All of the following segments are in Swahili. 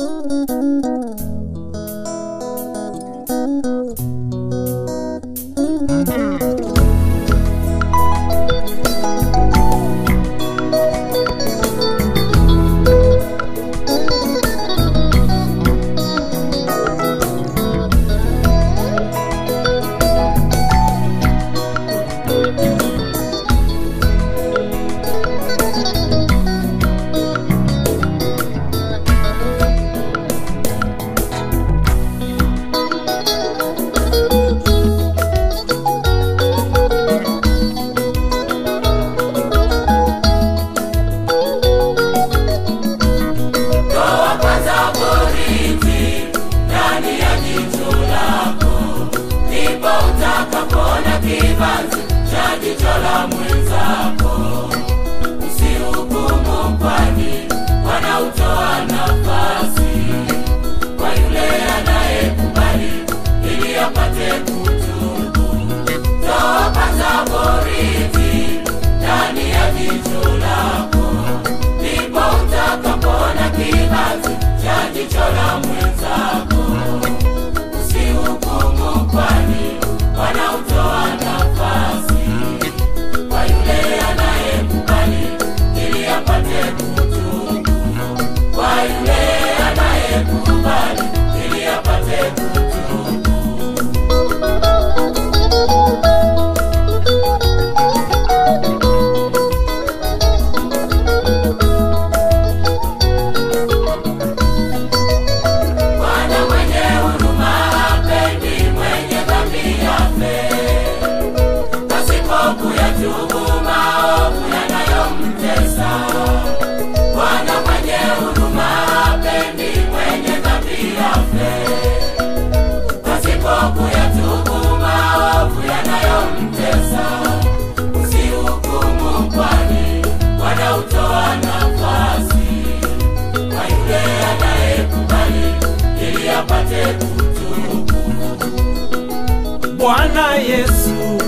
Toa kibanzi cha jicho la mwenzako. Usihukumu, kwani wanautoa nafasi kwa yule anayekubali ili apate kutubu. Toa kwanza boriti ndani ya jicho lako ndipo utakapona kibanzi cha jicho la mwenzako. Usihukumu, kwani Bwana Yesu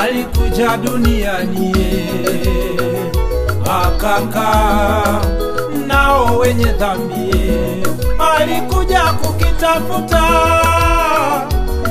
alikuja duniani akakaa nao wenye dhambi, alikuja kukitafuta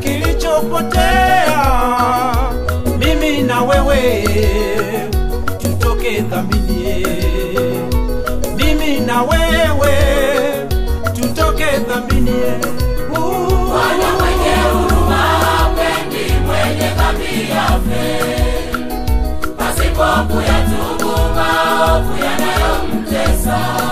kilichopotea. Mimi na wewe tutoke dhambini, mimi na wewe Oh.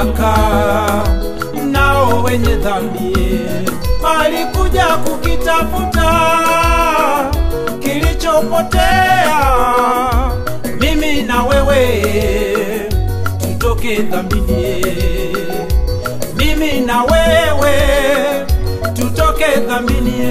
akakaa nao wenye dhambi, alikuja kukitafuta kilichopotea, mimi na wewe tutoke dhambini, mimi na wewe tutoke dhambini.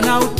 kwani